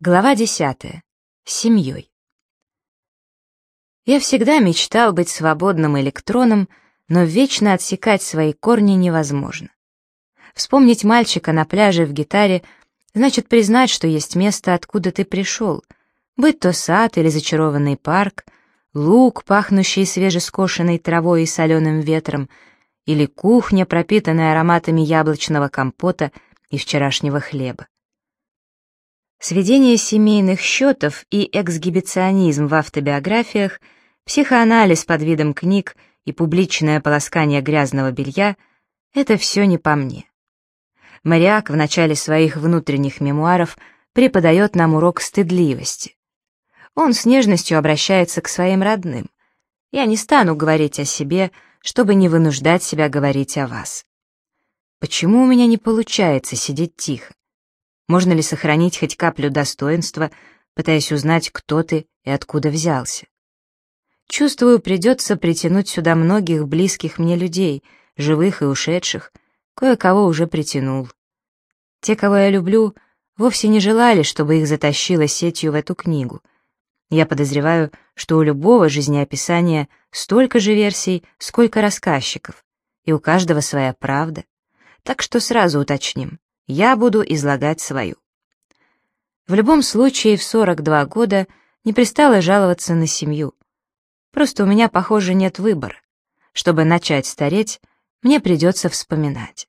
Глава десятая. С семьей. Я всегда мечтал быть свободным электроном, но вечно отсекать свои корни невозможно. Вспомнить мальчика на пляже в гитаре значит признать, что есть место, откуда ты пришел, быть то сад или зачарованный парк, луг, пахнущий свежескошенной травой и соленым ветром, или кухня, пропитанная ароматами яблочного компота и вчерашнего хлеба. Сведение семейных счетов и эксгибиционизм в автобиографиях, психоанализ под видом книг и публичное полоскание грязного белья — это все не по мне. Моряк в начале своих внутренних мемуаров преподает нам урок стыдливости. Он с нежностью обращается к своим родным. Я не стану говорить о себе, чтобы не вынуждать себя говорить о вас. Почему у меня не получается сидеть тихо? Можно ли сохранить хоть каплю достоинства, пытаясь узнать, кто ты и откуда взялся? Чувствую, придется притянуть сюда многих близких мне людей, живых и ушедших, кое-кого уже притянул. Те, кого я люблю, вовсе не желали, чтобы их затащило сетью в эту книгу. Я подозреваю, что у любого жизнеописания столько же версий, сколько рассказчиков, и у каждого своя правда. Так что сразу уточним. Я буду излагать свою. В любом случае, в 42 года не пристало жаловаться на семью. Просто у меня, похоже, нет выбора. Чтобы начать стареть, мне придется вспоминать.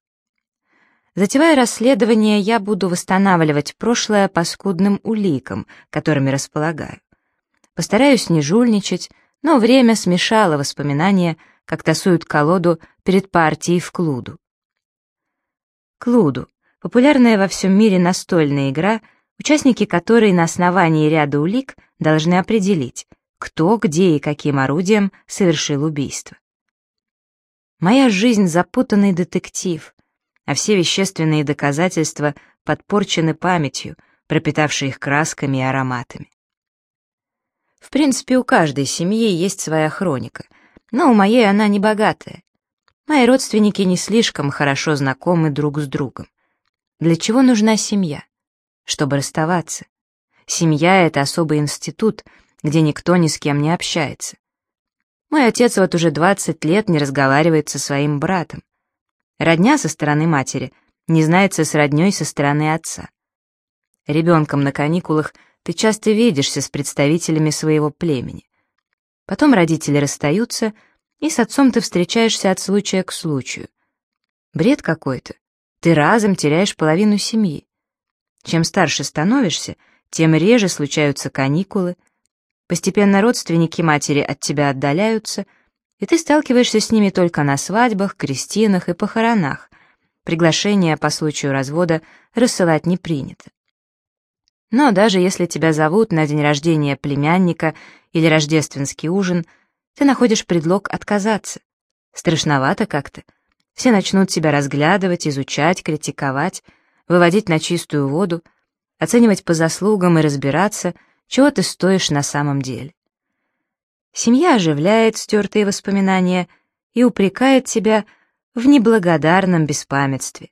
Затевая расследование, я буду восстанавливать прошлое по скудным уликам, которыми располагаю. Постараюсь не жульничать, но время смешало воспоминания, как тасуют колоду перед партией в клуду. Клуду популярная во всем мире настольная игра, участники которой на основании ряда улик должны определить, кто, где и каким орудием совершил убийство. Моя жизнь — запутанный детектив, а все вещественные доказательства подпорчены памятью, пропитавшей их красками и ароматами. В принципе, у каждой семьи есть своя хроника, но у моей она не богатая. Мои родственники не слишком хорошо знакомы друг с другом. Для чего нужна семья? Чтобы расставаться. Семья — это особый институт, где никто ни с кем не общается. Мой отец вот уже 20 лет не разговаривает со своим братом. Родня со стороны матери не знается с роднёй со стороны отца. Ребенком на каникулах ты часто видишься с представителями своего племени. Потом родители расстаются, и с отцом ты встречаешься от случая к случаю. Бред какой-то ты разом теряешь половину семьи. Чем старше становишься, тем реже случаются каникулы, постепенно родственники матери от тебя отдаляются, и ты сталкиваешься с ними только на свадьбах, крестинах и похоронах. Приглашения по случаю развода рассылать не принято. Но даже если тебя зовут на день рождения племянника или рождественский ужин, ты находишь предлог отказаться. Страшновато как-то. Все начнут тебя разглядывать, изучать, критиковать, выводить на чистую воду, оценивать по заслугам и разбираться, чего ты стоишь на самом деле. Семья оживляет стертые воспоминания и упрекает тебя в неблагодарном беспамятстве.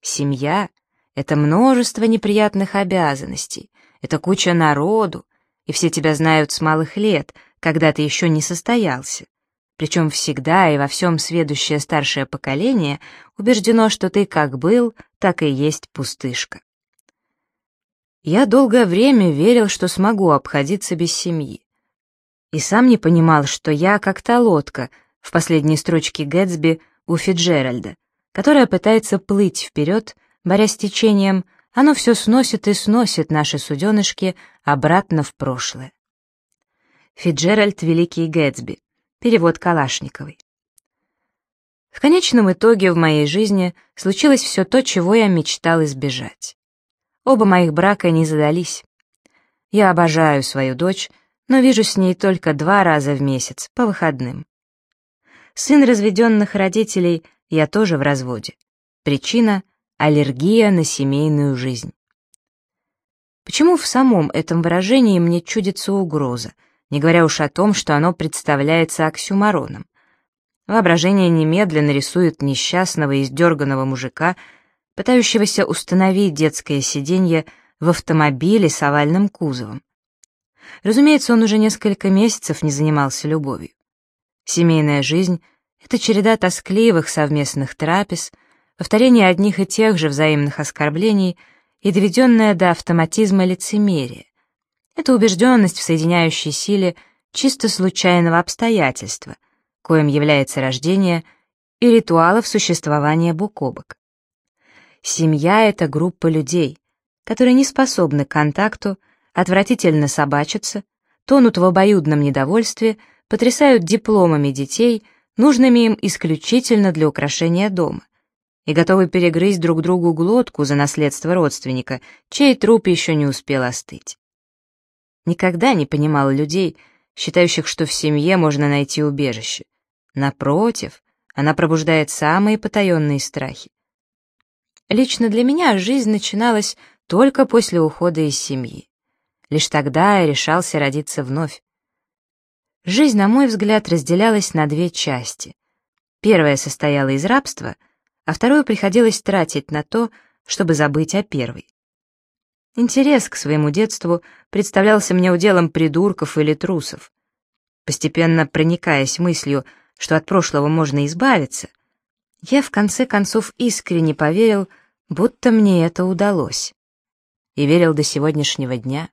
Семья — это множество неприятных обязанностей, это куча народу, и все тебя знают с малых лет, когда ты еще не состоялся. Причем всегда и во всем сведущее старшее поколение убеждено, что ты как был, так и есть пустышка. Я долгое время верил, что смогу обходиться без семьи. И сам не понимал, что я как та лодка в последней строчке Гэтсби у Фиджеральда, которая пытается плыть вперед, борясь с течением, оно все сносит и сносит наши суденышки обратно в прошлое. Фиджеральд — Великий Гэтсби. Перевод Калашниковой. В конечном итоге в моей жизни случилось все то, чего я мечтал избежать. Оба моих брака не задались. Я обожаю свою дочь, но вижу с ней только два раза в месяц, по выходным. Сын разведенных родителей, я тоже в разводе. Причина — аллергия на семейную жизнь. Почему в самом этом выражении мне чудится угроза — не говоря уж о том, что оно представляется оксюмароном. Воображение немедленно рисует несчастного и издерганного мужика, пытающегося установить детское сиденье в автомобиле с овальным кузовом. Разумеется, он уже несколько месяцев не занимался любовью. Семейная жизнь — это череда тоскливых совместных трапез, повторение одних и тех же взаимных оскорблений и доведенное до автоматизма лицемерие. Это убежденность в соединяющей силе чисто случайного обстоятельства, коим является рождение и ритуалов существования бок о бок. Семья — это группа людей, которые не способны к контакту, отвратительно собачатся, тонут в обоюдном недовольстве, потрясают дипломами детей, нужными им исключительно для украшения дома, и готовы перегрызть друг другу глотку за наследство родственника, чей труп еще не успел остыть. Никогда не понимал людей, считающих, что в семье можно найти убежище. Напротив, она пробуждает самые потаенные страхи. Лично для меня жизнь начиналась только после ухода из семьи. Лишь тогда я решался родиться вновь. Жизнь, на мой взгляд, разделялась на две части. Первая состояла из рабства, а вторую приходилось тратить на то, чтобы забыть о первой. Интерес к своему детству представлялся мне уделом придурков или трусов. Постепенно проникаясь мыслью, что от прошлого можно избавиться, я в конце концов искренне поверил, будто мне это удалось. И верил до сегодняшнего дня.